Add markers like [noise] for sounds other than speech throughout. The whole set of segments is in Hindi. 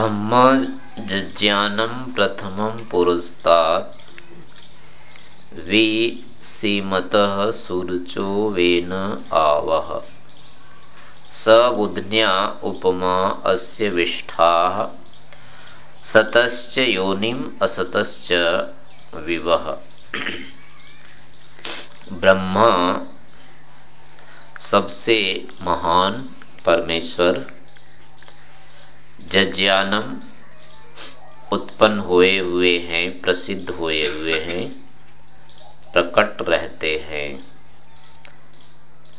ब्रह्मज्ञानं प्रथमं पुरस्तात्। विसीमतः सुरुचो वेन आवह। स बुध्न्या उपमा अस्य विष्ठाः। सतश्च योनिम असतश्च विवह। ब्रह्मा सबसे महान परमेश्वर। जज्ञानम उत्पन्न हुए हुए हैं, प्रसिद्ध हुए हुए हैं, प्रकट रहते हैं।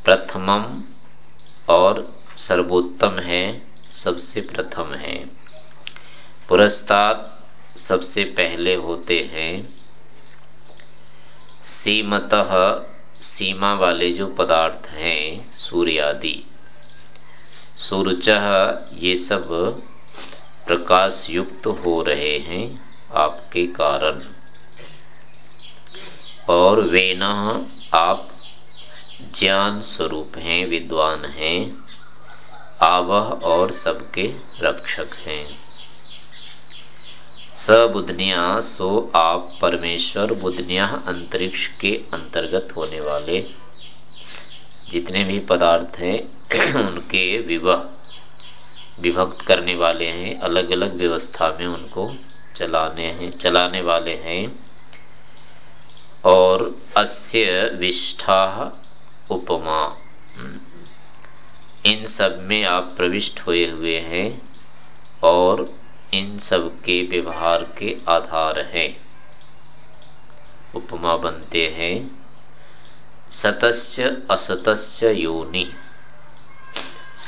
प्रथमम और सर्वोत्तम है, सबसे प्रथम है। पुरस्ताद सबसे पहले होते हैं। सीमत सीमा वाले जो पदार्थ हैं सूर्य आदि सूर्य ये सब प्रकाश युक्त हो रहे हैं आपके कारण। और वे न, आप ज्ञान स्वरूप हैं, विद्वान हैं, आवह और सबके रक्षक हैं। सबुधनिया सो आप परमेश्वर बुधनिया अंतरिक्ष के अंतर्गत होने वाले। जितने भी पदार्थ हैं, उनके विवाह विभक्त करने वाले हैं अलग अलग व्यवस्था में उनको चलाने हैं, चलाने वाले हैं। और अस्य विष्ठा उपमा। इन सब में आप प्रविष्ट हुए हुए हैं और इन सब के व्यवहार के आधार हैं। उपमा बनते हैं। सतस्य असतस्य योनि।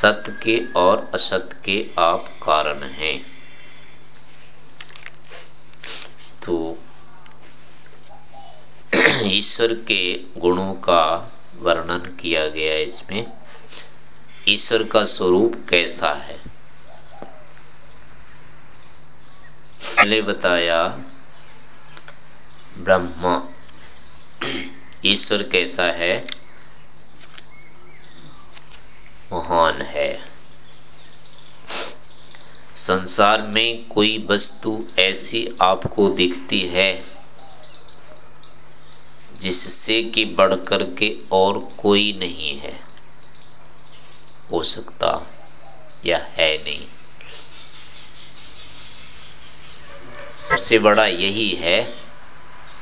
सत्य के और असत्य के आप कारण हैं। तो [clears throat] ईश्वर के गुणों का वर्णन किया गया इसमें। ईश्वर का स्वरूप कैसा है? पहले बताया, ब्रह्मा, [clears throat] ईश्वर कैसा है? महान है। संसार में कोई वस्तु ऐसी आपको दिखती है, जिससे कि बढ़कर के और कोई नहीं है। हो सकता या है नहीं। सबसे बड़ा यही है,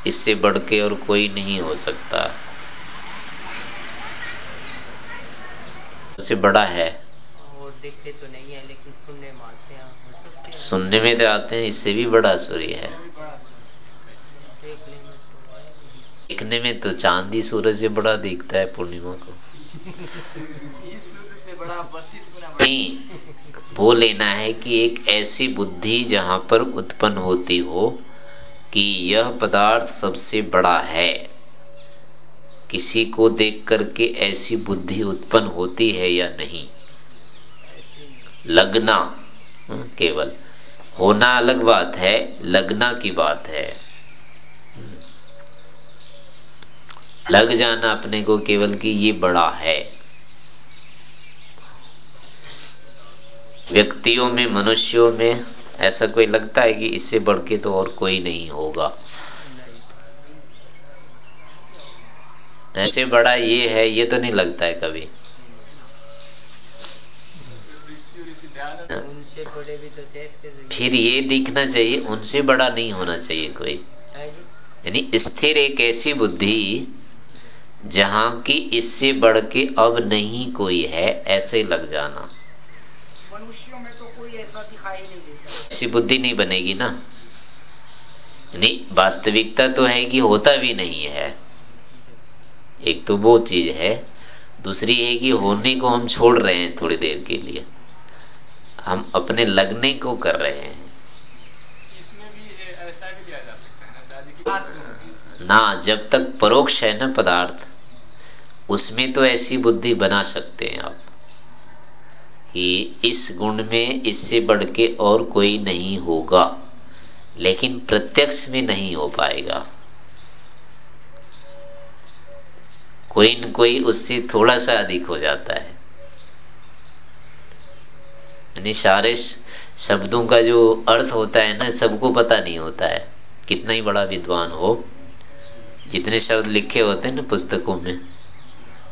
इससे बढ़ के और कोई नहीं हो सकता। सबसे बड़ा है। और देखते तो नहीं है लेकिन सुनने में आते हैं सुनने में तो आते हैं इससे भी बड़ा सूर्य है। देखने में तो चांदी सूरज से बड़ा दिखता है पूर्णिमा को। नहीं वो लेना है कि एक ऐसी बुद्धि जहाँ पर उत्पन्न होती हो कि यह पदार्थ सबसे बड़ा है। किसी को देख करके ऐसी बुद्धि उत्पन्न होती है या नहीं? लगना हम्म, केवल। होना अलग बात है लगना की बात है। लग जाना अपने को केवल कि ये बड़ा है। व्यक्तियों में मनुष्यों में ऐसा कोई लगता है कि इससे बढ़ के तो और कोई नहीं होगा? ऐसे बड़ा ये है, ये तो नहीं लगता है कभी। फिर ये दिखना चाहिए, उनसे बड़ा नहीं होना चाहिए कोई। यानी स्थिर एक ऐसी बुद्धि, जहाँ की इससे बढ़ के अब नहीं कोई है, ऐसे लग जाना। मनुष्यों में तो कोई ऐसा दिखाई नहीं देता ऐसी बुद्धि नहीं बनेगी ना। नहीं वास्तविकता तो है कि होता भी नहीं है। एक तो वो चीज़ है दूसरी है कि होने को हम छोड़ रहे हैं थोड़ी देर के लिए। हम अपने लगने को कर रहे हैं। ना जब तक परोक्ष है ना पदार्थ उसमें तो ऐसी बुद्धि बना सकते हैं आप कि इस गुण में इससे बढ़ के और कोई नहीं होगा लेकिन प्रत्यक्ष में नहीं हो पाएगा। कोई न कोई उससे थोड़ा सा अधिक हो जाता है। यानी सारे शब्दों का जो अर्थ होता है ना सबको पता नहीं होता है कितना ही बड़ा विद्वान हो। जितने शब्द लिखे होते हैं ना पुस्तकों में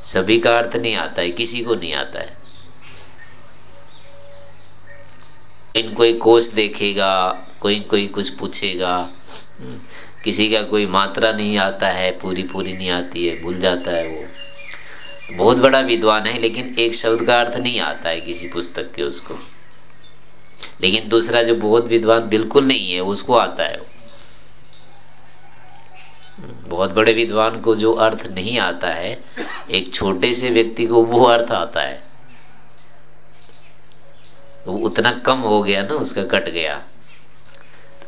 सभी का अर्थ नहीं आता है किसी को नहीं आता है। इन कोई कोष देखेगा कोई कोई कुछ पूछेगा हम्म, किसी का कोई मात्रा नहीं आता है, पूरी पूरी नहीं आती है, भूल जाता है वो। बहुत बड़ा विद्वान है, लेकिन एक शब्द का अर्थ नहीं आता है किसी पुस्तक के उसको। लेकिन दूसरा जो बहुत विद्वान बिल्कुल नहीं है उसको आता है बहुत बड़े विद्वान को जो अर्थ नहीं आता है, एक छोटे से व्यक्ति को वो अर्थ आता है। वो उतना कम हो गया ना, उसका कट गया।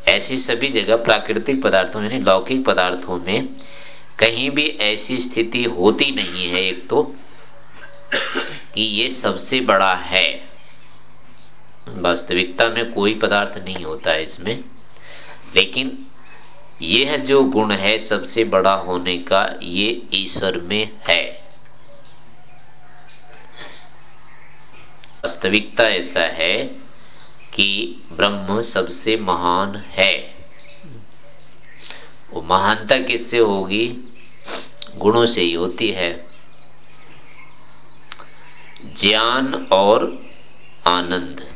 ऐसी सभी जगह प्राकृतिक पदार्थों, यानी लौकिक पदार्थों में कहीं भी ऐसी स्थिति होती नहीं है एक तो कि ये सबसे बड़ा है। वास्तविकता में कोई पदार्थ नहीं होता है इसमें, लेकिन यह जो गुण है सबसे बड़ा होने का ये ईश्वर में है। वास्तविकता ऐसा है कि ब्रह्म सबसे महान है। वो महानता किससे होगी? गुणों से ही होती है। ज्ञान और आनंद।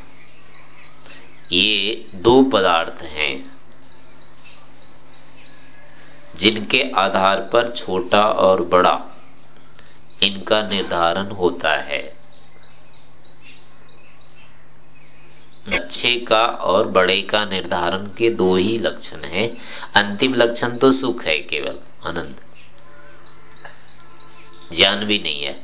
ये दो पदार्थ हैं, जिनके आधार पर छोटा और बड़ा इनका निर्धारण होता है। अच्छे का और बड़े का निर्धारण के दो ही लक्षण है। अंतिम लक्षण तो सुख है केवल, आनंद। ज्ञान भी नहीं है।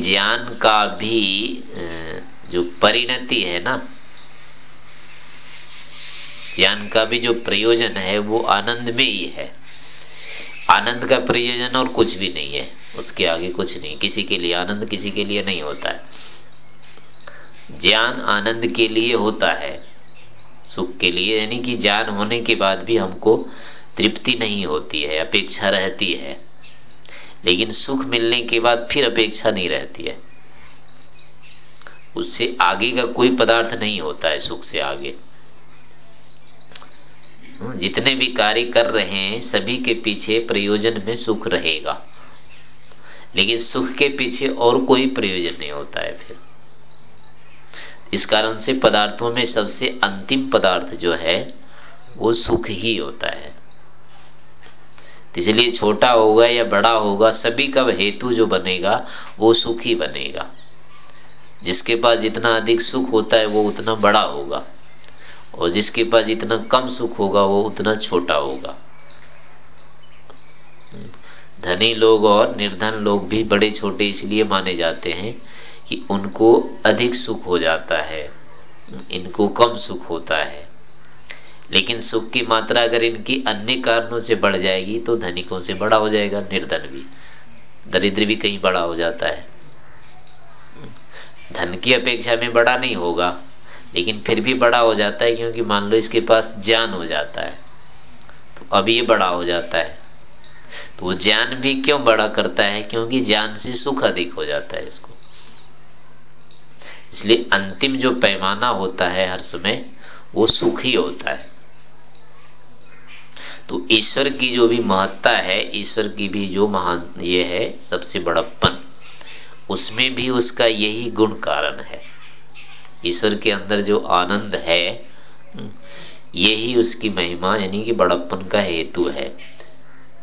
ज्ञान का भी जो परिणति है ना, ज्ञान का भी जो प्रयोजन है, वो आनंद में ही है। आनंद का प्रयोजन और कुछ भी नहीं है, उसके आगे कुछ नहीं। किसी के लिए आनंद, किसी के लिए नहीं होता है। ज्ञान आनंद के लिए होता है। सुख के लिए, यानी कि ज्ञान होने के बाद भी हमको तृप्ति नहीं होती है, अपेक्षा रहती है। लेकिन सुख मिलने के बाद फिर अपेक्षा नहीं रहती है। उससे आगे का कोई पदार्थ नहीं होता है सुख से आगे। जितने भी कार्य कर रहे हैं, सभी के पीछे प्रयोजन में सुख रहेगा। लेकिन सुख के पीछे और कोई प्रयोजन नहीं होता है फिर। इस कारण से पदार्थों में सबसे अंतिम पदार्थ जो है, वो सुख ही होता है। इसलिए छोटा होगा या बड़ा होगा, सभी का हेतु जो बनेगा, वो सुख ही बनेगा। जिसके पास जितना अधिक सुख होता है, वो उतना बड़ा होगा। और जिसके पास जितना कम सुख होगा, वो उतना छोटा होगा। धनी लोग और निर्धन लोग भी बड़े छोटे इसलिए माने जाते हैं कि उनको अधिक सुख हो जाता है, इनको कम सुख होता है। लेकिन सुख की मात्रा अगर इनकी अन्य कारणों से बढ़ जाएगी तो धनिकों से बड़ा हो जाएगा, निर्धन भी। दरिद्र भी कहीं बड़ा हो जाता है। धन की अपेक्षा में बड़ा नहीं होगा, लेकिन फिर भी बड़ा हो जाता है, क्योंकि मान लो इसके पास ज्ञान हो जाता है तो अब ये बड़ा हो जाता है। तो वो ज्ञान भी क्यों बड़ा करता है? क्योंकि ज्ञान से सुख अधिक हो जाता है इसको। इसलिए अंतिम जो पैमाना होता है हर समय, वो सुख होता है। तो ईश्वर की जो भी महत्ता है, ईश्वर की भी जो महान ये है, सबसे बड़प्पन, उसमें भी उसका यही गुण कारण है। ईश्वर के अंदर जो आनंद है, यही उसकी महिमा, यानी कि बड़प्पन का हेतु है।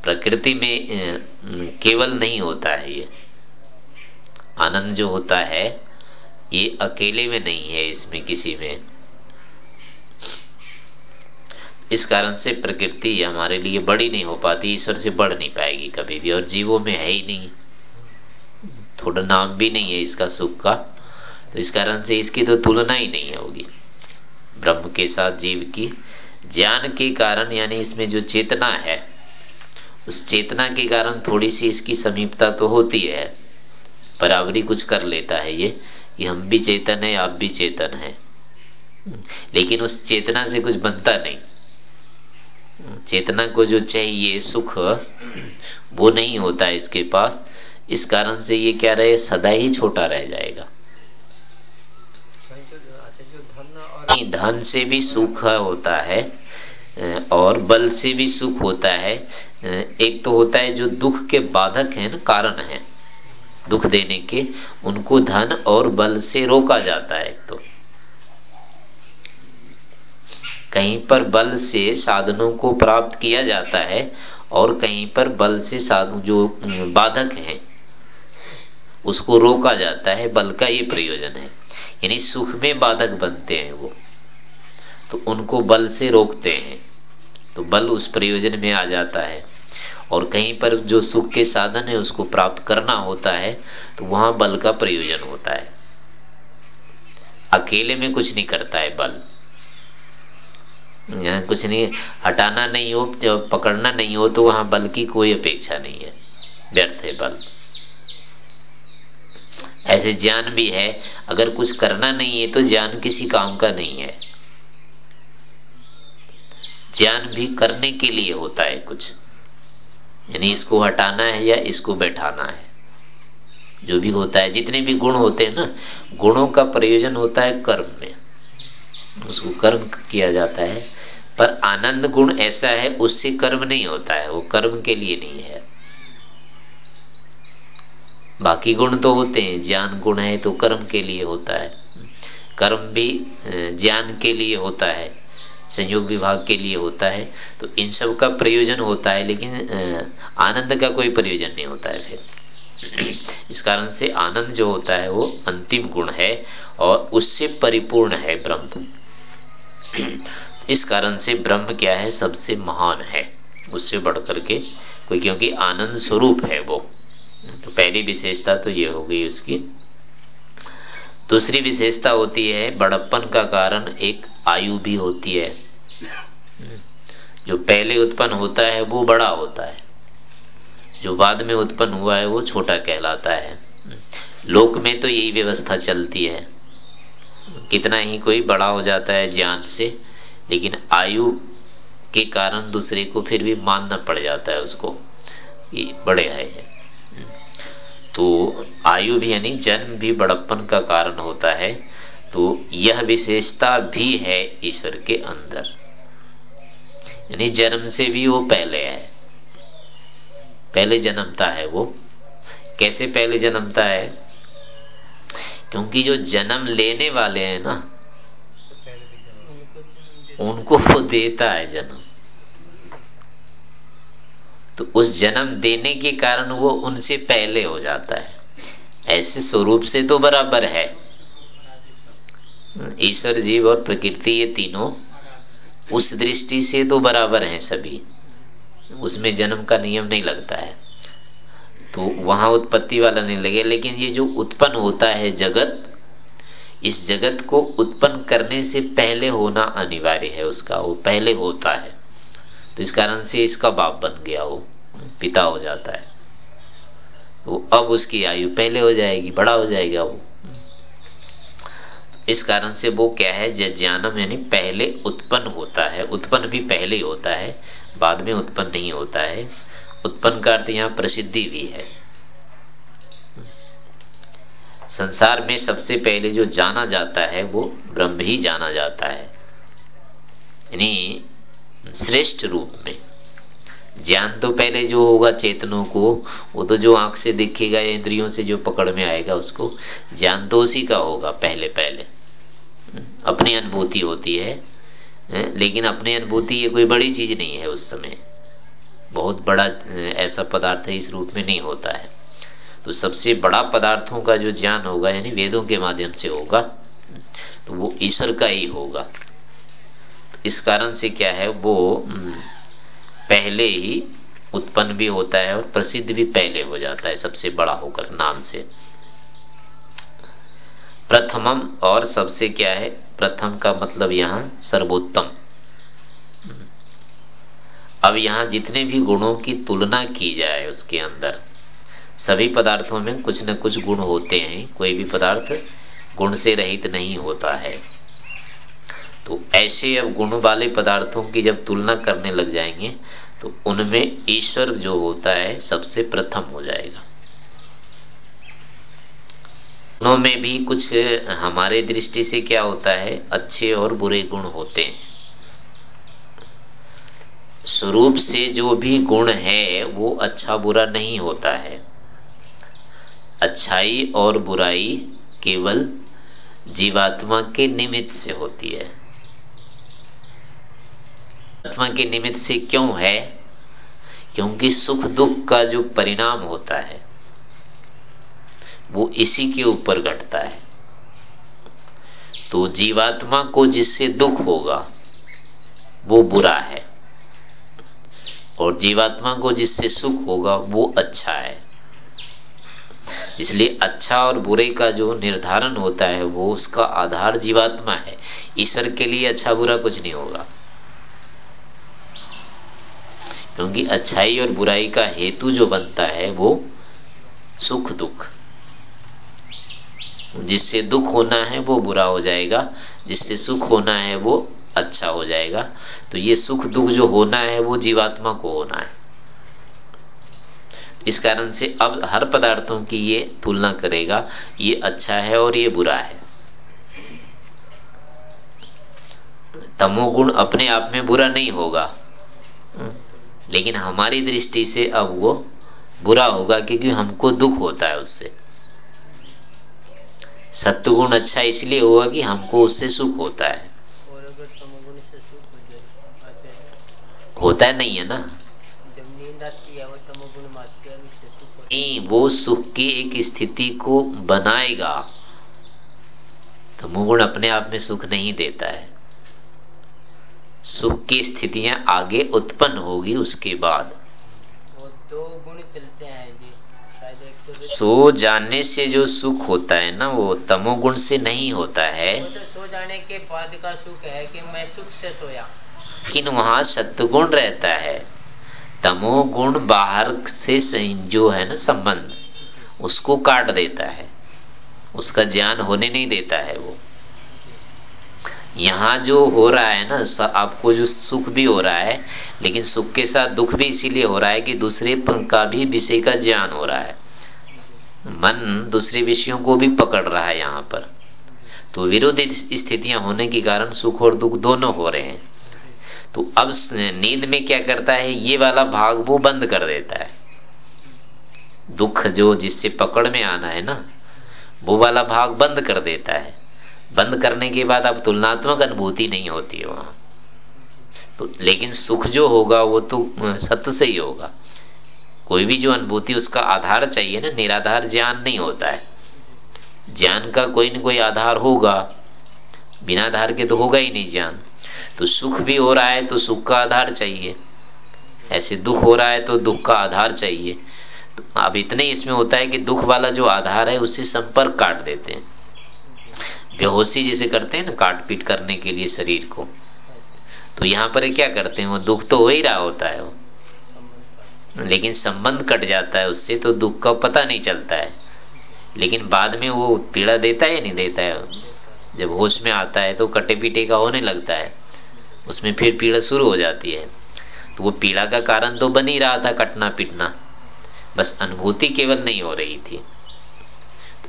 प्रकृति में केवल नहीं होता है ये। आनंद जो होता है ये अकेले में नहीं है, इसमें किसी में। इस कारण से प्रकृति हमारे लिए बड़ी नहीं हो पाती, ईश्वर से बढ़ नहीं पाएगी कभी भी, और जीवों में है ही नहीं। थोड़ा नाम भी नहीं है इसका, सुख का। तो इस कारण से इसकी तो तुलना ही नहीं होगी। ब्रह्म के साथ जीव की, ज्ञान के कारण, यानी इसमें जो चेतना है, उस चेतना के कारण थोड़ी सी इसकी समीपता तो होती है, बराबरी कुछ कर लेता है ये। कि हम भी चेतन है, आप भी चेतन है। लेकिन उस चेतना से कुछ बनता नहीं। चेतना को जो चाहिए सुख, वो नहीं होता इसके पास। इस कारण से ये क्या रहे, सदा ही छोटा रह जाएगा। धन से भी सुख होता है, और बल से भी सुख होता है। एक तो होता है जो दुख के बाधक है ना, कारण है। दुख देने के, उनको धन और बल से रोका जाता है तो। कहीं पर बल से साधनों को प्राप्त किया जाता है और कहीं पर बल से साधु जो बाधक है, उसको रोका जाता है, बल का ये प्रयोजन है। यानी सुख में बाधक बनते हैं वो। तो उनको बल से रोकते हैं। तो बल उस प्रयोजन में आ जाता है। और कहीं पर जो सुख के साधन है उसको प्राप्त करना होता है तो वहाँ बल का प्रयोजन होता है। अकेले में कुछ नहीं करता है बल। कुछ नहीं, हटाना नहीं हो, जब पकड़ना नहीं हो तो वहाँ बल की कोई अपेक्षा नहीं है। व्यर्थ है बल। ऐसे ज्ञान भी है, अगर कुछ करना नहीं है तो ज्ञान किसी काम का नहीं है। ज्ञान भी करने के लिए होता है कुछ। यानी इसको हटाना है या इसको बैठाना है। जो भी होता है, जितने भी गुण होते हैं ना, गुणों का प्रयोजन होता है कर्म में। उसको कर्म किया जाता है। पर आनंद गुण ऐसा है, उससे कर्म नहीं होता है, वो कर्म के लिए नहीं है। बाकी गुण तो होते हैं, ज्ञान गुण है तो कर्म के लिए होता है। कर्म भी ज्ञान के लिए होता है। संयोग विभाग के लिए होता है तो इन सब का प्रयोजन होता है, लेकिन आनंद का कोई प्रयोजन नहीं होता है फिर। इस कारण से आनंद जो होता है वो अंतिम गुण है और उससे परिपूर्ण है ब्रह्म। इस कारण से ब्रह्म क्या है? सबसे महान है। उससे बढ़कर के कोई, क्योंकि आनंद स्वरूप है वो। तो पहली विशेषता तो ये हो गई उसकी। दूसरी विशेषता होती है, बड़प्पन का कारण एक आयु भी होती है। जो पहले उत्पन्न होता है, वो बड़ा होता है। जो बाद में उत्पन्न हुआ है, वो छोटा कहलाता है। लोक में तो यही व्यवस्था चलती है। कितना ही कोई बड़ा हो जाता है ज्ञान से, लेकिन आयु के कारण दूसरे को फिर भी मानना पड़ जाता है उसको ये बड़े है। तो आयु भी यानी जन्म भी बड़प्पन का कारण होता है। तो यह विशेषता भी है ईश्वर के अंदर। यानी जन्म से भी वो पहले है। पहले जन्मता है वो। कैसे पहले जन्मता है? क्योंकि जो जन्म लेने वाले हैं ना, उनको वो देता है जन्म। तो उस जन्म देने के कारण वो उनसे पहले हो जाता है। ऐसे स्वरूप से तो बराबर है। ईश्वर, जीव और प्रकृति ये तीनों उस दृष्टि से तो बराबर हैं सभी। उसमें जन्म का नियम नहीं लगता है। तो वहाँ उत्पत्ति वाला नहीं लगे लेकिन ये जो उत्पन्न होता है जगत, इस जगत को उत्पन्न करने से पहले होना अनिवार्य है उसका। वो पहले होता है। तो इस कारण से इसका बाप बन गया, वो पिता हो जाता है। तो अब उसकी आयु पहले हो जाएगी, बड़ा हो जाएगा वो। इस कारण से वो क्या है ज्ञानम यानी पहले उत्पन्न होता है। उत्पन्न भी पहले ही होता है, बाद में उत्पन्न नहीं होता है। उत्पन्न का अर्थ यहाँ प्रसिद्धि भी है। संसार में सबसे पहले जो जाना जाता है, वो ब्रह्म ही जाना जाता है। यानी श्रेष्ठ रूप में। ज्ञान तो पहले जो होगा चेतनों को, वो तो जो आँख से दिखेगा इंद्रियों से जो पकड़ में आएगा उसको, ज्ञान तो उसी का होगा पहले पहले। अपनी अनुभूति होती है लेकिन अपनी अनुभूति ये कोई बड़ी चीज़ नहीं है उस समय। बहुत बड़ा ऐसा पदार्थ इस रूप में नहीं होता है। तो सबसे बड़ा पदार्थों का जो ज्ञान होगा, यानी वेदों के माध्यम से होगा तो वो ईश्वर का ही होगा। तो इस कारण से क्या है, वो पहले ही उत्पन्न भी होता है और प्रसिद्ध भी पहले हो जाता है, सबसे बड़ा होकर, नाम से। प्रथमम और सबसे क्या है? प्रथम का मतलब यहाँ सर्वोत्तम। अब यहाँ जितने भी गुणों की तुलना की जाए उसके अंदर, सभी पदार्थों में कुछ न कुछ गुण होते हैं, कोई भी पदार्थ गुण से रहित नहीं होता है। तो ऐसे अब गुण वाले पदार्थों की जब तुलना करने लग जाएँगे तो उनमें ईश्वर जो होता है सबसे प्रथम हो जाएगा। गुणों में भी कुछ, हमारे दृष्टि से क्या होता है, अच्छे और बुरे गुण होते हैं। स्वरूप से जो भी गुण है, वो अच्छा बुरा नहीं होता है। अच्छाई और बुराई केवल जीवात्मा के निमित्त से होती है। आत्मा के निमित्त से क्यों है? क्योंकि सुख दुख का जो परिणाम होता है, वो इसी के ऊपर घटता है। तो जीवात्मा को जिससे दुख होगा, वो बुरा है। और जीवात्मा को जिससे सुख होगा, वो अच्छा है। इसलिए अच्छा और बुरे का जो निर्धारण होता है, वो उसका आधार जीवात्मा है। ईश्वर के लिए अच्छा बुरा कुछ नहीं होगा। क्योंकि अच्छाई और बुराई का हेतु जो बनता है वो सुख दुख। जिससे दुख होना है वो बुरा हो जाएगा, जिससे सुख होना है वो अच्छा हो जाएगा। तो ये सुख दुख जो होना है वो जीवात्मा को होना है। इस कारण से अब हर पदार्थों की ये तुलना करेगा, ये अच्छा है और ये बुरा है। तमोगुण अपने आप में बुरा नहीं होगा। लेकिन हमारी दृष्टि से अब वो बुरा होगा क्योंकि हमको दुख होता है उससे। सत्वगुण अच्छा इसलिए होगा कि हमको उससे सुख होता है। होता है नहीं है ना? नहीं वो सुख की एक स्थिति को बनाएगा। तमोगुण अपने आप में सुख नहीं देता है। सुख की स्थितियाँ आगे उत्पन्न होगी उसके बाद। दो गुण चलते हैं जी। तो सो जानने से जो सुख होता है ना वो तमोगुण से नहीं होता है। वो तो सो जाने के बाद का सुख है कि मैं सुख से सोया। लेकिन वहाँ सत्गुण रहता है। तमोगुण बाहर से जो है ना संबंध उसको काट देता है। उसका ज्ञान होने नहीं देता है वो। यहाँ जो हो रहा है ना आपको जो सुख भी हो रहा है, लेकिन सुख के साथ दुख भी इसीलिए हो रहा है कि दूसरे का भी विषय का ज्ञान हो रहा है। मन दूसरे विषयों को भी पकड़ रहा है यहाँ पर। तो विरोधी स्थितियाँ होने के कारण सुख और दुख दोनों हो रहे हैं। तो अब नींद में क्या करता है, ये वाला भाग वो बंद कर देता है। दुख जो जिससे पकड़ में आना है ना, वो वाला भाग बंद कर देता है। बंद करने के बाद अब तुलनात्मक अनुभूति नहीं होती है वहाँ। तो लेकिन सुख जो होगा, वो तो सत्य से ही होगा। कोई भी जो अनुभूति, उसका आधार चाहिए ना, निराधार ज्ञान नहीं होता है। ज्ञान का कोई ना कोई आधार होगा। बिना आधार के तो होगा ही नहीं ज्ञान। तो सुख भी हो रहा है तो सुख का आधार चाहिए। ऐसे दुख हो रहा है तो दुख का आधार चाहिए। तो अब इतने इसमें होता है कि दुख वाला जो आधार है उससे संपर्क काट देते हैं। बेहोशी जैसे करते हैं ना काट पीट करने के लिए शरीर को। तो यहाँ पर क्या करते हैं, वो दुख तो हो ही रहा होता है वो। लेकिन संबंध कट जाता है उससे तो दुख का पता नहीं चलता है। लेकिन बाद में वो पीड़ा देता है या नहीं देता है? जब होश में आता है तो कटे पीटे का होने लगता है। उसमें फिर पीड़ा शुरू हो जाती है। तो वो पीड़ा का कारण तो बन ही रहा था कटना पिटना बस अनुभूति केवल नहीं हो रही थी।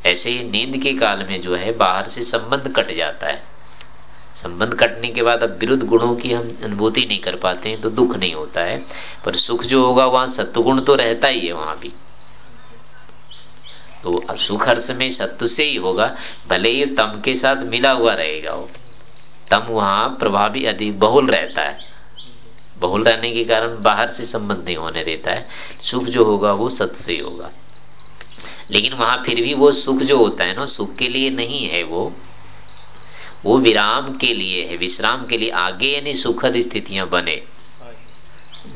ऐसे ही नींद के काल में जो है बाहर से संबंध कट जाता है। संबंध कटने के बाद अब विरुद्ध गुणों की हम अनुभूति नहीं कर पाते हैं तो दुख नहीं होता है। पर सुख जो होगा, वहाँ सत्वगुण तो रहता ही है वहाँ भी। तो अब सुख हर समय सत्य से ही होगा, भले ही तम के साथ मिला हुआ रहेगा वो। तम वहाँ प्रभावी अधिक बहुल रहता है। बहुल रहने के कारण बाहर से संबंध नहीं होने देता है। सुख जो होगा, वो सत्य से ही होगा। लेकिन वहाँ फिर भी वो सुख जो होता है ना, सुख के लिए नहीं है वो। वो विराम के लिए है, विश्राम के लिए आगे यानी सुखद स्थितियाँ बने।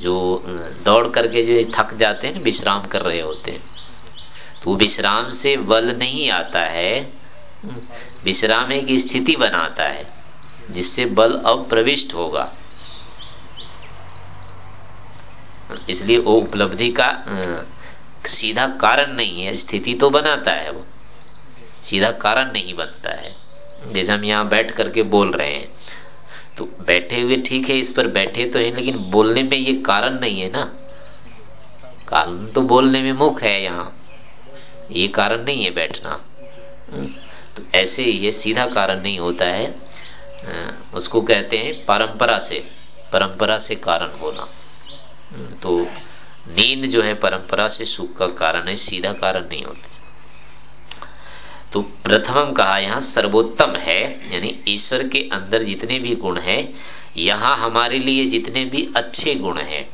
जो, दौड़ करके जो थक जाते हैं ना, विश्राम कर रहे होते हैं। तो विश्राम से बल नहीं आता है, विश्राम एक स्थिति बनाता है, जिससे बल अब प्रविष्ट होगा। इसलिए वो उपलब्धि का सीधा कारण नहीं है, स्थिति तो बनाता है वो। सीधा कारण नहीं बनता है। जैसे हम यहाँ बैठ करके बोल रहे हैं तो बैठे हुए ठीक है, इस पर बैठे तो है, लेकिन बोलने में ये कारण नहीं है ना। कारण तो बोलने में मुख है यहाँ। ये कारण नहीं है बैठना। तो ऐसे ये सीधा कारण नहीं होता है। उसको कहते हैं परंपरा से परंपरा से कारण होना। तो नींद जो है परंपरा से सुख का कारण है, सीधा कारण नहीं होती। तो प्रथम कहा यहाँ सर्वोत्तम है, यानी ईश्वर के अंदर जितने भी गुण हैं, यहाँ हमारे लिए जितने भी अच्छे गुण हैं,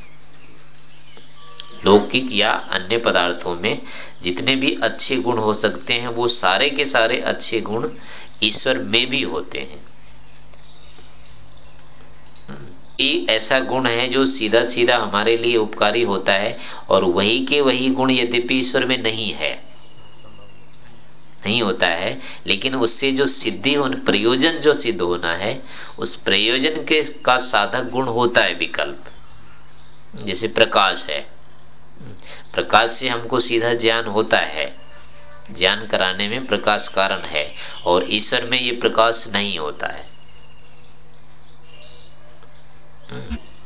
लौकिक या अन्य पदार्थों में जितने भी अच्छे गुण हो सकते हैं, वो सारे के सारे अच्छे गुण ईश्वर में भी होते हैं। एक ऐसा गुण है जो सीधा सीधा हमारे लिए उपकारी होता है और वही के वही गुण यद्यपि ईश्वर में नहीं है। नहीं होता है, लेकिन उससे जो सिद्धि प्रयोजन जो सिद्ध होना है, उस प्रयोजन के का साधक गुण होता है विकल्प। जैसे प्रकाश है। प्रकाश से हमको सीधा ज्ञान होता है। ज्ञान कराने में प्रकाश कारण है और ईश्वर में ये प्रकाश नहीं होता है।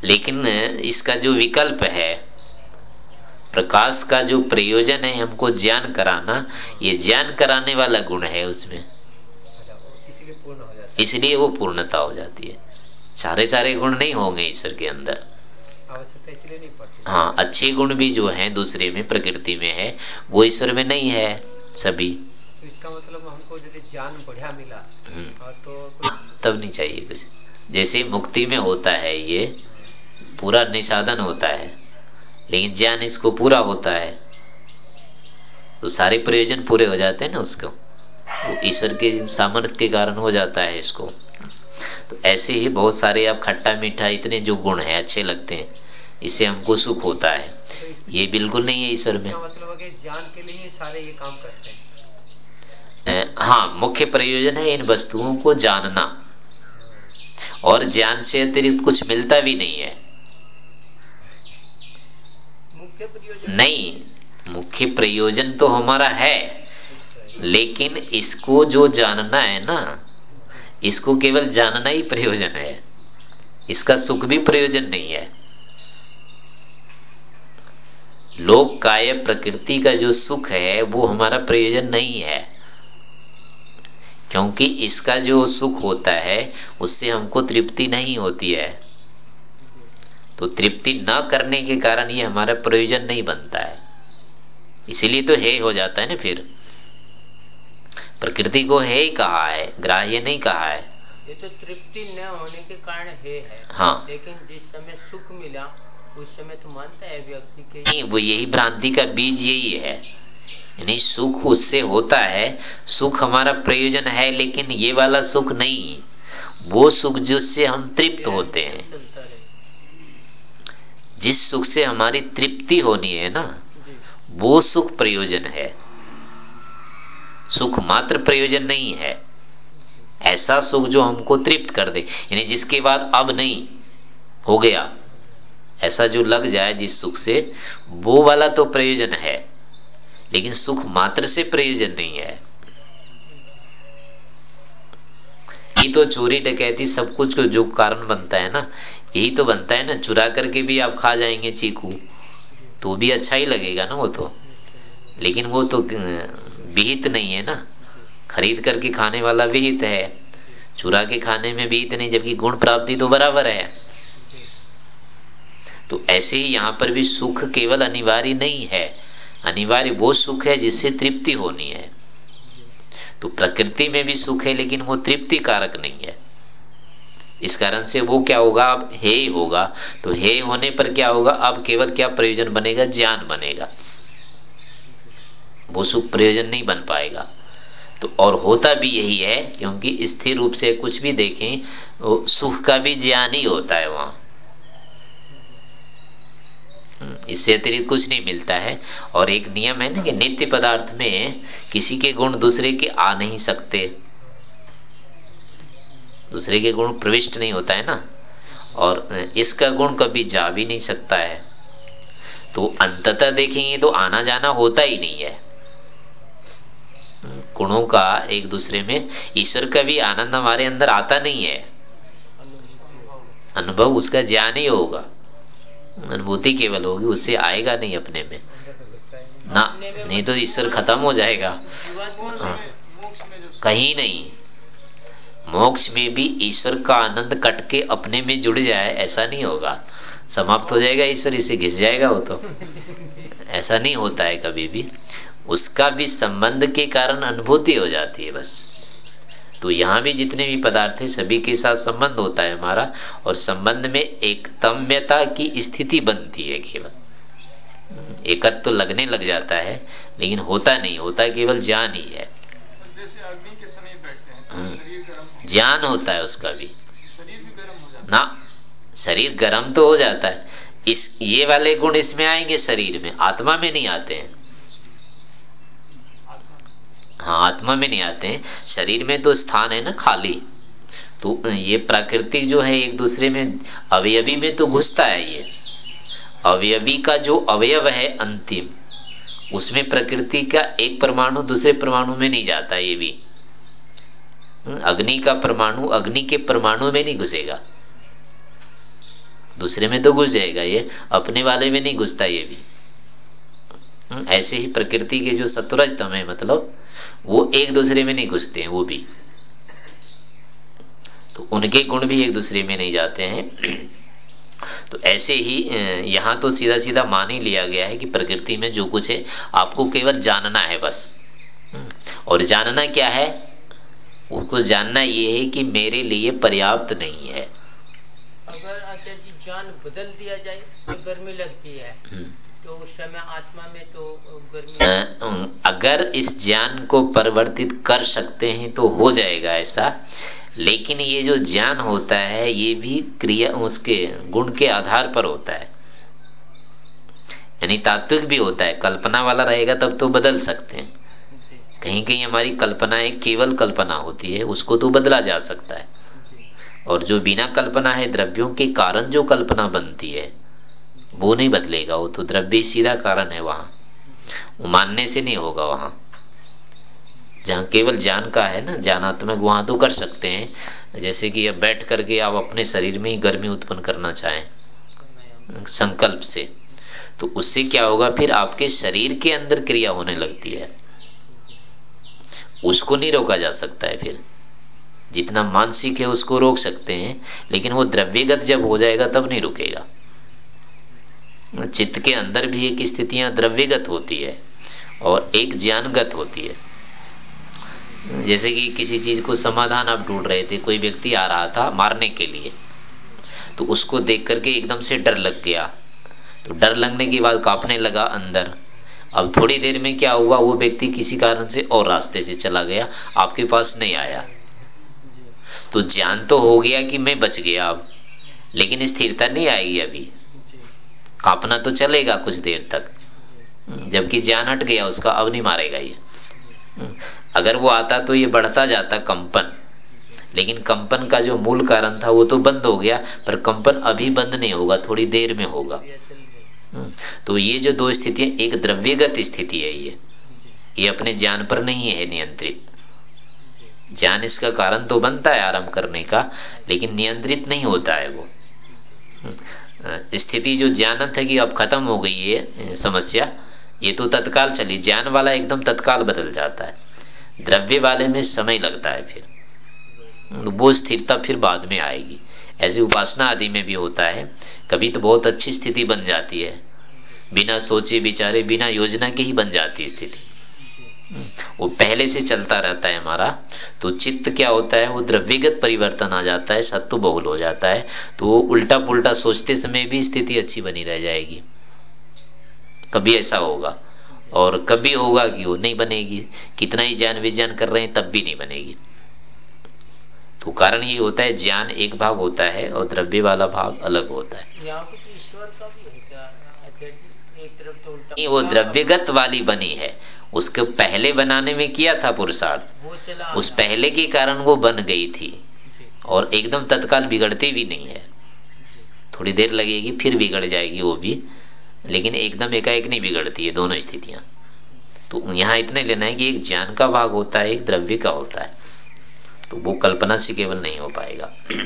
लेकिन इसका जो विकल्प है प्रकाश का जो प्रयोजन है हमको ज्ञान कराना ये ज्ञान कराने वाला गुण है उसमें। इसलिए वो पूर्णता हो जाती है। सारे सारे गुण नहीं होंगे ईश्वर के अंदर। नहीं पड़ती। हाँ अच्छे गुण भी जो है दूसरे में प्रकृति में है वो ईश्वर में नहीं है सभी। तो इसका मतलब हमको यदि ज्ञान बढ़िया मिला हम्म। तो तब नहीं चाहिए कुछ। जैसे मुक्ति में होता है ये पूरा निषादन होता है। लेकिन ज्ञान इसको पूरा होता है तो सारे प्रयोजन पूरे हो जाते हैं ना उसको। वो ईश्वर के सामर्थ्य के कारण हो जाता है इसको। तो ऐसे ही बहुत सारे आप खट्टा मीठा इतने जो गुण है अच्छे लगते हैं इससे हमको सुख होता है। ये बिल्कुल नहीं है ईश्वर में। मतलब ज्ञान के लिए सारे ये काम करते हैं। हाँ मुख्य प्रयोजन है इन वस्तुओं को जानना। और ज्ञान से अतिरिक्त कुछ मिलता भी नहीं है। नहीं मुख्य प्रयोजन तो हमारा है लेकिन इसको जो जानना है ना इसको केवल जानना ही प्रयोजन है। इसका सुख भी प्रयोजन नहीं है। लोक काय प्रकृति का जो सुख है वो हमारा प्रयोजन नहीं है। क्योंकि इसका जो सुख होता है उससे हमको तृप्ति नहीं होती है। तो तृप्ति न करने के कारण ये हमारा प्रयोजन नहीं बनता है। इसीलिए तो हे हो जाता है ना फिर। प्रकृति को हे ही कहा है ग्राह्य नहीं कहा है। ये तो तृप्ति न होने के कारण हे है। हाँ। लेकिन जिस समय सुख मिला उस समय तो मानता है व्यक्ति के नहीं वो यही भ्रांति का बीज यही है। यानी सुख उससे होता है। सुख हमारा प्रयोजन है, लेकिन ये वाला सुख नहीं। वो सुख जिससे हम तृप्त होते हैं। जिस सुख से हमारी तृप्ति होनी है ना, वो सुख प्रयोजन है। सुख मात्र प्रयोजन नहीं है। ऐसा सुख जो हमको तृप्त कर दे, यानी जिसके बाद अब नहीं, हो गया। ऐसा जो लग जाए जिस सुख से, वो वाला तो प्रयोजन है। लेकिन सुख मात्र से प्रयोजन नहीं है। ये तो चोरी डकैती सब कुछ को जो कारण बनता है ना। यही तो बनता है ना, चुरा करके भी आप खा जाएँगे चीकू। तो भी अच्छा ही लगेगा ना वो तो। लेकिन वो तो विहित नहीं है ना। खरीद करके खाने वाला विहित है। चुरा के खाने में विहित नहीं, जबकि गुण प्राप्ति तो बराबर है। तो ऐसे ही यहाँ पर भी सुख केवल अनिवार्य नहीं है। अनिवार्य वो सुख है जिससे तृप्ति होनी है। तो प्रकृति में भी सुख है, लेकिन वो तृप्ति कारक नहीं है। इस कारण से वो क्या होगा? अब हे होगा। तो हे होने पर क्या होगा? अब केवल क्या प्रयोजन बनेगा? ज्ञान बनेगा। वो सुख प्रयोजन नहीं बन पाएगा। तो और होता भी यही है, क्योंकि स्थिर रूप से कुछ भी देखें सुख का भी ज्ञान ही होता है वहाँ। इससे अतिरिक्त कुछ नहीं मिलता है। और एक नियम है ना कि नित्य पदार्थ में किसी के गुण दूसरे के आ नहीं सकते। दूसरे के गुण प्रविष्ट नहीं होता है ना। और इसका गुण कभी जा भी नहीं सकता है। तो अंततः देखेंगे तो आना जाना होता ही नहीं है। गुणों का एक दूसरे में ईश्वर का भी आनंद हमारे अंदर आता नहीं है। अनुभव, उसका ज्ञान ही होगा। अनुभूति केवल होगी, उससे आएगा नहीं अपने में। ना, नहीं तो ईश्वर खत्म हो जाएगा। हाँ। कहीं नहीं। मोक्ष में भी ईश्वर का आनंद कट के अपने में जुड़ जाए, ऐसा नहीं होगा। समाप्त हो जाएगा ईश्वर, इसे घिस जाएगा वो तो। ऐसा नहीं होता है कभी भी। उसका भी संबंध के कारण अनुभूति हो जाती है बस। तो यहाँ भी जितने भी पदार्थ है सभी के साथ संबंध होता है हमारा और संबंध में एकतम्यता की स्थिति बनती है केवल। एकत तो लगने लग जाता है लेकिन होता नहीं। होता केवल ज्ञान ही है। हम्म। ज्ञान होता है उसका भी। ना शरीर गर्म तो हो जाता है। इस ये वाले गुण इसमें आएँगे शरीर में। आत्मा में नहीं आते हैं। हाँ आत्मा में नहीं आते हैं, शरीर में तो स्थान है ना खाली। तो ये प्राकृतिक जो है एक दूसरे में, अवयवी में तो घुसता है ये। अवयवी का जो अवयव है अंतिम, उसमें प्रकृति का एक परमाणु दूसरे परमाणु में नहीं जाता ये भी। अग्नि का परमाणु, अग्नि के परमाणु में नहीं घुसेगा। दूसरे में तो घुस जाएगा ये, अपने वाले में नहीं घुसता ये भी। ऐसे ही प्रकृति के जो सतुरज है मतलब वो एक दूसरे में नहीं घुसते हैं वो भी। तो उनके गुण भी एक दूसरे में नहीं जाते हैं। [clears throat] तो ऐसे ही यहाँ तो सीधा सीधा मान ही लिया गया है कि प्रकृति में जो कुछ है आपको केवल जानना है बस। हम्म, और जानना क्या है? उसको जानना ये है कि मेरे लिए पर्याप्त नहीं है। अगर आचार्य जी जान बदल दिया जाए तो गर्मी लगती है। हम्म। तो उस समय आत्मा में तो गर्मी अगर इस ज्ञान को परिवर्तित कर सकते हैं तो हो जाएगा ऐसा। लेकिन ये जो ज्ञान होता है, ये भी क्रिया, उसके गुण के आधार पर होता है। यानी तात्विक भी होता है। कल्पना वाला रहेगा तब तो बदल सकते हैं। कहीं कहीं हमारी कल्पनाएँ केवल कल्पना होती है, उसको तो बदला जा सकता है। और जो बिना कल्पना है, द्रव्यों के कारण जो कल्पना बनती है वो नहीं बदलेगा, वो तो द्रव्य सीधा कारण है वहाँ। मानने से नहीं होगा वहाँ। जहाँ केवल ज्ञान का है ना, ज्ञानात्मक, वहाँ तो कर सकते हैं। जैसे कि अब बैठ करके आप अपने शरीर में ही गर्मी उत्पन्न करना चाहें, संकल्प से तो उससे क्या होगा? फिर आपके शरीर के अंदर क्रिया होने लगती है। उसको नहीं रोका जा सकता है फिर। जितना मानसिक है उसको रोक सकते हैं, लेकिन वो द्रव्यगत जब हो जाएगा, तब नहीं रुकेगा। चित्त के अंदर भी एक स्थितियाँ द्रव्यगत होती है और एक ज्ञानगत होती है। जैसे कि किसी चीज़ को समाधान आप ढूंढ रहे थे, कोई व्यक्ति आ रहा था मारने के लिए तो उसको देख करके एकदम से डर लग गया। तो डर लगने के बाद कांपने लगा अंदर। अब थोड़ी देर में क्या हुआ, वो व्यक्ति किसी कारण से और रास्ते से चला गया, आपके पास नहीं आया। तो ज्ञान तो हो गया कि मैं बच गया अब, लेकिन स्थिरता नहीं आएगी अभी। कांपना तो चलेगा कुछ देर तक। जबकि ज्ञान हट गया, उसका अब नहीं मारेगा ये। अगर वो आता तो ये बढ़ता जाता कंपन। लेकिन कंपन का जो मूल कारण था, वो तो बंद हो गया, पर कंपन अभी बंद नहीं होगा, थोड़ी देर में होगा। तो ये जो दो स्थितियाँ, एक द्रव्यगत स्थिति है ये। ये अपने ज्ञान पर नहीं है नियंत्रित। ज्ञान इसका कारण तो बनता है आरंभ करने का, लेकिन नियंत्रित नहीं होता है वो। स्थिति जो ज्ञानत है कि अब खत्म हो गई है समस्या, ये तो तत्काल चली। ज्ञान वाला एकदम तत्काल बदल जाता है। द्रव्य वाले में समय लगता है फिर। वो स्थिरता फिर बाद में आएगी। ऐसी उपासना आदि में भी होता है। कभी तो बहुत अच्छी स्थिति बन जाती है। बिना सोचे विचारे बिना योजना के ही बन जाती स्थिति। वो पहले से चलता रहता है हमारा। तो चित्त क्या होता है? वो द्रव्यगत परिवर्तन आ जाता है सत्व बहुल हो जाता है। तो वो उल्टा पुल्टा सोचते समय भी स्थिति अच्छी बनी रह जाएगी। कभी ऐसा होगा और कभी होगा कि वो नहीं बनेगी। कितना ही ज्ञान विज्ञान कर रहे हैं तब भी नहीं बनेगी। तो कारण ये होता है ज्ञान एक भाग होता है और द्रव्य वाला भाग अलग होता है। ईश्वर का भी है क्या? एक तरफ़ तो वो द्रव्यगत वाली बनी है। उसके पहले बनाने में किया था पुरुषार्थ। उस पहले के कारण वो बन गई थी। और एकदम तत्काल बिगड़ती भी नहीं है। थोड़ी देर लगेगी फिर बिगड़ जाएगी वो भी। लेकिन एकदम एकाएक नहीं बिगड़ती है दोनों स्थितियाँ। तो यहाँ इतने लेना है कि एक ज्ञान का भाग होता है एक द्रव्य का होता है। तो वो कल्पना से केवल नहीं हो पाएगा। [clears throat]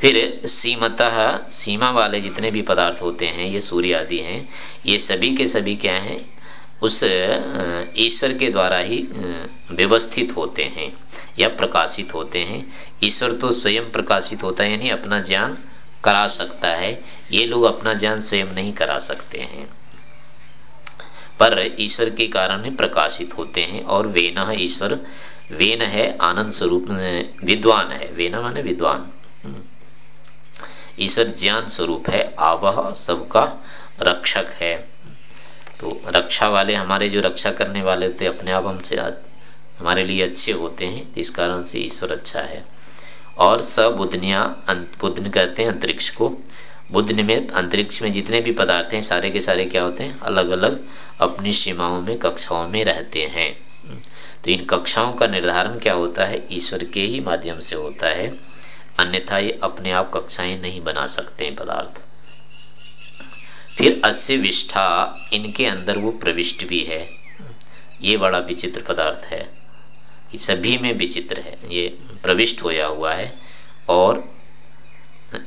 फिर सीमतः सीमा वाले जितने भी पदार्थ होते हैं ये सूर्य आदि हैं ये सभी के सभी क्या हैं? उस ईश्वर के द्वारा ही व्यवस्थित होते हैं या प्रकाशित होते हैं। ईश्वर तो स्वयं प्रकाशित होता है, यानी अपना ज्ञान करा सकता है। ये लोग अपना ज्ञान स्वयं नहीं करा सकते हैं। पर ईश्वर के कारण ही प्रकाशित होते हैं और वेन ईश्वर, वेन है आनंद स्वरूप विद्वान है। वेन माने विद्वान। ईश्वर ज्ञान स्वरूप है, आवह सबका रक्षक है। तो रक्षा वाले, हमारे जो रक्षा करने वाले होते अपने आप हमसे हमारे लिए अच्छे होते हैं इस कारण से ईश्वर अच्छा है। और सब सबुद्धनिया बुद्धन कहते हैं अंतरिक्ष को। बुद्धन में, अंतरिक्ष में जितने भी पदार्थ हैं, सारे के सारे क्या होते हैं? अलग अलग अपनी सीमाओं में, कक्षाओं में रहते हैं। तो इन कक्षाओं का निर्धारण क्या होता है? ईश्वर के ही माध्यम से होता है। अन्यथा ये अपने आप कक्षाएँ नहीं बना सकते हैं पदार्थ। फिर अस्य विष्ठा इनके अंदर वो प्रविष्ट भी है। ये बड़ा विचित्र पदार्थ है। ये सभी में विचित्र है। ये प्रविष्ट होया हुआ है और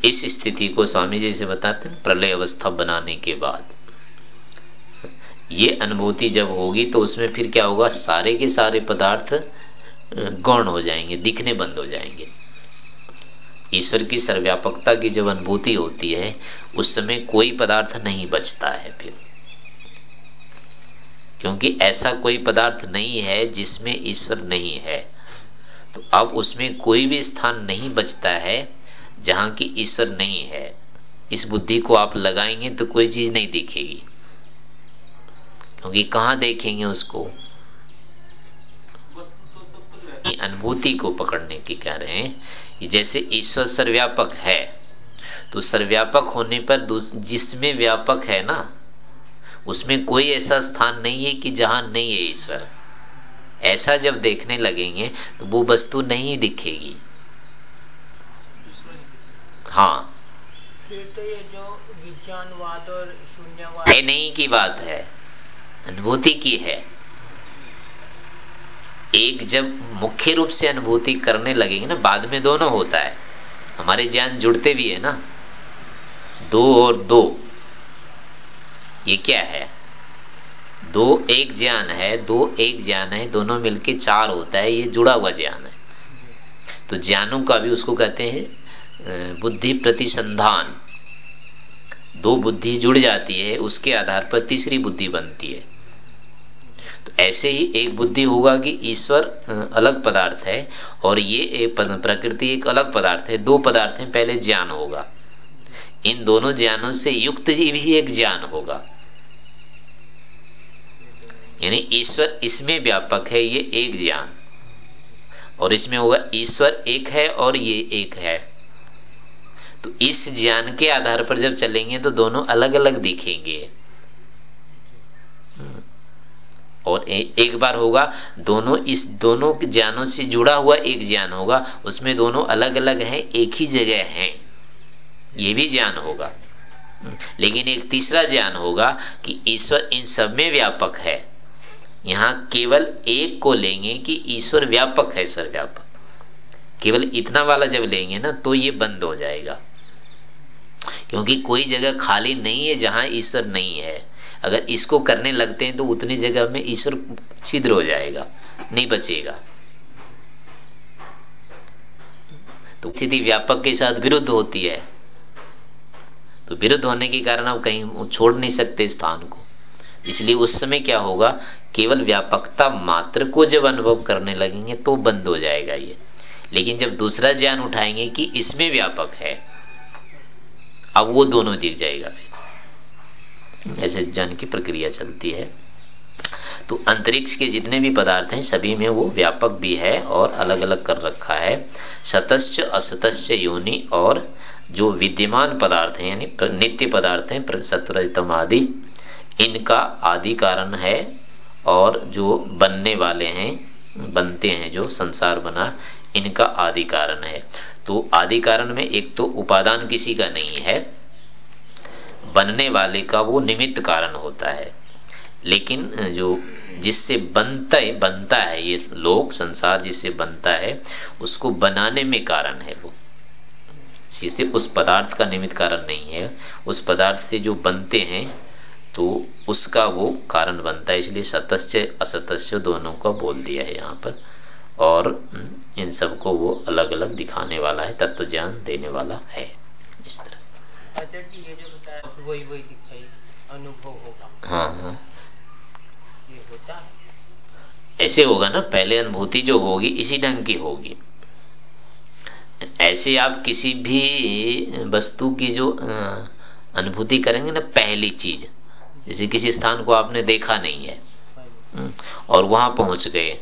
इस स्थिति को स्वामी जी से बताते हैं, प्रलय अवस्था बनाने के बाद। ये अनुभूति जब होगी तो उसमें फिर क्या होगा? सारे के सारे पदार्थ गौण हो जाएँगे, दिखने बंद हो जाएँगे। ईश्वर की सर्व्यापकता की जब अनुभूति होती है उस समय कोई पदार्थ नहीं बचता है फिर। क्योंकि ऐसा कोई पदार्थ नहीं है जिसमें ईश्वर नहीं है। तो अब उसमें कोई भी स्थान नहीं बचता है जहाँ की ईश्वर नहीं है। इस बुद्धि को आप लगाएँगे तो कोई चीज़ नहीं दिखेगी। क्योंकि कहा देखेंगे उसको? अनुभूति को पकड़ने की कह रहे हैं। कि जैसे ईश्वर सर्व्यापक है तो सर्व्यापक होने पर जिसमें व्यापक है ना उसमें कोई ऐसा स्थान नहीं है कि जहाँ नहीं है ईश्वर। ऐसा जब देखने लगेंगे तो वो वस्तु नहीं दिखेगी। हाँ। फिर तो ये जो विज्ञानवाद और शून्यवाद नहीं की बात है। अनुभूति की है। एक जब मुख्य रूप से अनुभूति करने लगेंगे ना, बाद में दोनों होता है। हमारे ज्ञान जुड़ते भी है ना। दो और दो। ये क्या है? दो एक ज्ञान है, दो एक ज्ञान है, दोनों मिलके चार होता है, ये जुड़ा हुआ ज्ञान है। तो ज्ञानों का भी उसको कहते हैं बुद्धि प्रतिसंधान। दो बुद्धि जुड़ जाती है, उसके आधार पर तीसरी बुद्धि बनती है। तो ऐसे ही एक बुद्धि होगा कि ईश्वर अलग पदार्थ है और ये एक प्रकृति एक अलग पदार्थ है। दो पदार्थ है पहले ज्ञान होगा। इन दोनों ज्ञानों से युक्त भी एक ज्ञान होगा। यानी ईश्वर इसमें व्यापक है, ये एक ज्ञान। और इसमें होगा, ईश्वर एक है और ये एक है। तो इस ज्ञान के आधार पर जब चलेंगे तो दोनों अलग अलग दिखेंगे। और एक बार होगा, दोनों इस, दोनों के ज्ञानों से जुड़ा हुआ एक ज्ञान होगा, उसमें दोनों अलग अलग हैं, एक ही जगह हैं। ये भी ज्ञान होगा। हम्म। लेकिन एक तीसरा ज्ञान होगा कि ईश्वर इन सब में व्यापक है। यहाँ केवल एक को लेंगे कि ईश्वर व्यापक है सर व्यापक केवल इतना वाला जब लेंगे ना तो ये बंद हो जाएगा। क्योंकि कोई जगह खाली नहीं है जहाँ ईश्वर नहीं है। अगर इसको करने लगते हैं तो उतनी जगह में ईश्वर छिद्र हो जाएगा, नहीं बचेगा। तो स्थिति व्यापक के साथ विरुद्ध होती है। तो विरुद्ध होने के कारण आप कहीं छोड़ नहीं सकते स्थान को। इसलिए उस समय क्या होगा, केवल व्यापकता मात्र को जब अनुभव करने लगेंगे तो बंद हो जाएगा ये। लेकिन जब दूसरा ज्ञान उठाएँगे कि इसमें व्यापक है, अब वो दोनों दिख जाएगा फिर। ऐसे जन की प्रक्रिया चलती है। तो अंतरिक्ष के जितने भी पदार्थ हैं, सभी में वो व्यापक भी है और अलग अलग कर रखा है। सतश्च, असतश्च योनि और जो विद्यमान पदार्थ हैं, यानी नित्य पदार्थ हैं सत्वरजतम आदि, इनका आदि कारण है और जो बनने वाले हैं, बनते हैं, जो संसार बना, इनका आदि कारण है। तो आदि कारण में एक तो उपादान किसी का नहीं है बनने वाले का वो निमित्त कारण होता है। लेकिन जो जिससे बनता है बनता है, ये लोक, संसार जिससे बनता है, उसको बनाने में कारण है वो। से उस पदार्थ का निमित्त कारण नहीं है। उस पदार्थ से जो बनते हैं तो उसका वो कारण बनता है। इसलिए सतस्य, असतस्य दोनों का बोल दिया है यहाँ पर। और इन सबको वो अलग अलग दिखाने वाला है तत्व ज्ञान देने वाला है। इस तरह। वही वही दिखाई अनुभव होगा। हाँ हाँ। ये होता है। ऐसे होगा ना पहले अनुभूति जो होगी इसी ढंग की होगी। ऐसे आप किसी भी वस्तु की जो अनुभूति करेंगे ना पहली चीज़ जैसे किसी स्थान को आपने देखा नहीं है हम्म, और वहाँ पहुँच गए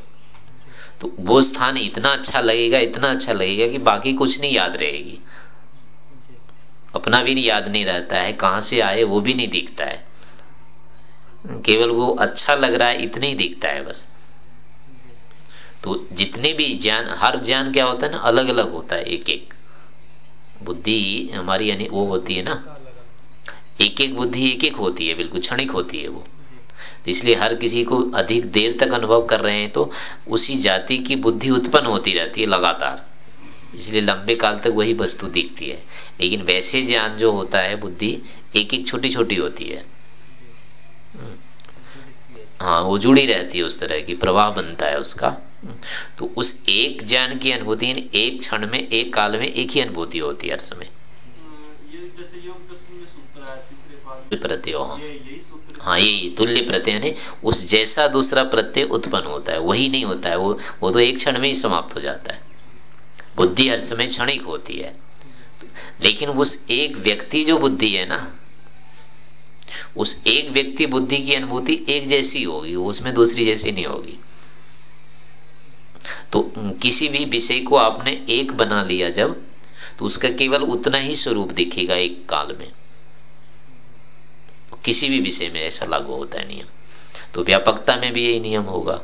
तो वो स्थान इतना अच्छा लगेगा इतना अच्छा लगेगा कि बाकी कुछ नहीं याद रहेगी। अपना भी याद नहीं रहता है। कहाँ से आए, वो भी नहीं दिखता है। केवल वो अच्छा लग रहा है, इतना ही दिखता है बस। तो जितने भी ज्ञान, हर ज्ञान क्या होता है ना अलग अलग होता है एक एक बुद्धि हमारी, यानी वो होती है ना एक एक बुद्धि एक एक होती है, बिल्कुल क्षणिक होती है वो। इसलिए हर किसी को अधिक देर तक अनुभव कर रहे हैं तो उसी जाति की बुद्धि उत्पन्न होती रहती है, लगातार। इसलिए लंबे काल तक वही वस्तु दिखती है। लेकिन वैसे ज्ञान जो होता है बुद्धि एक एक छोटी छोटी होती है। हाँ वो जुड़ी रहती है उस तरह की प्रवाह बनता है उसका। तो उस एक ज्ञान की अनुभूति एक क्षण में एक काल में एक ही अनुभूति होती है हर समय। प्रत्यय हाँ। यही तुल्य प्रत्यय ने उस जैसा दूसरा प्रत्यय उत्पन्न होता है वही नहीं होता है वो वो तो एक क्षण में ही समाप्त हो जाता है। बुद्धि हर समय क्षणिक होती है। लेकिन उस एक व्यक्ति जो बुद्धि है ना, उस एक व्यक्ति बुद्धि की अनुभूति एक जैसी होगी, उसमें दूसरी जैसी नहीं होगी। तो किसी भी विषय को आपने एक बना लिया जब तो उसका केवल उतना ही स्वरूप दिखेगा एक काल में। किसी भी विषय में ऐसा लागू होता है। नियम तो व्यापकता में भी यही नियम होगा।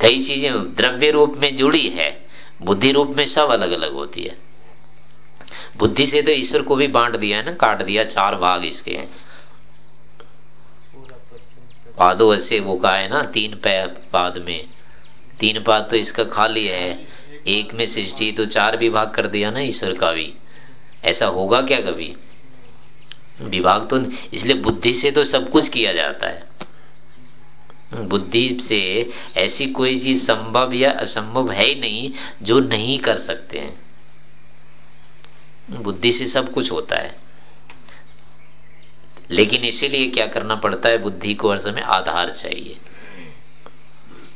कई चीज़ें द्रव्य रूप में जुड़ी है, बुद्धि रूप में सब अलग अलग होती है। बुद्धि से तो ईश्वर को भी बांट दिया है ना, काट दिया, चार भाग इसके हैं। पादो ऐसे वो का है ना, तीन पाद में। तीन पाद तो इसका खाली है। एक में सृष्टि तो चार विभाग कर दिया ना ईश्वर का भी। ऐसा होगा क्या कभी? विभाग तो इसलिए बुद्धि से तो सब कुछ किया जाता है। बुद्धि से ऐसी कोई चीज़ संभव या असंभव है ही नहीं जो नहीं कर सकते हैं। बुद्धि से सब कुछ होता है। लेकिन इसीलिए क्या करना पड़ता है, बुद्धि को हर समय आधार चाहिए।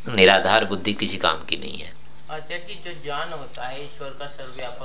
निराधार बुद्धि किसी काम की नहीं है। अच्छा कि जो ज्ञान होता है, ईश्वर का सर्वव्यापक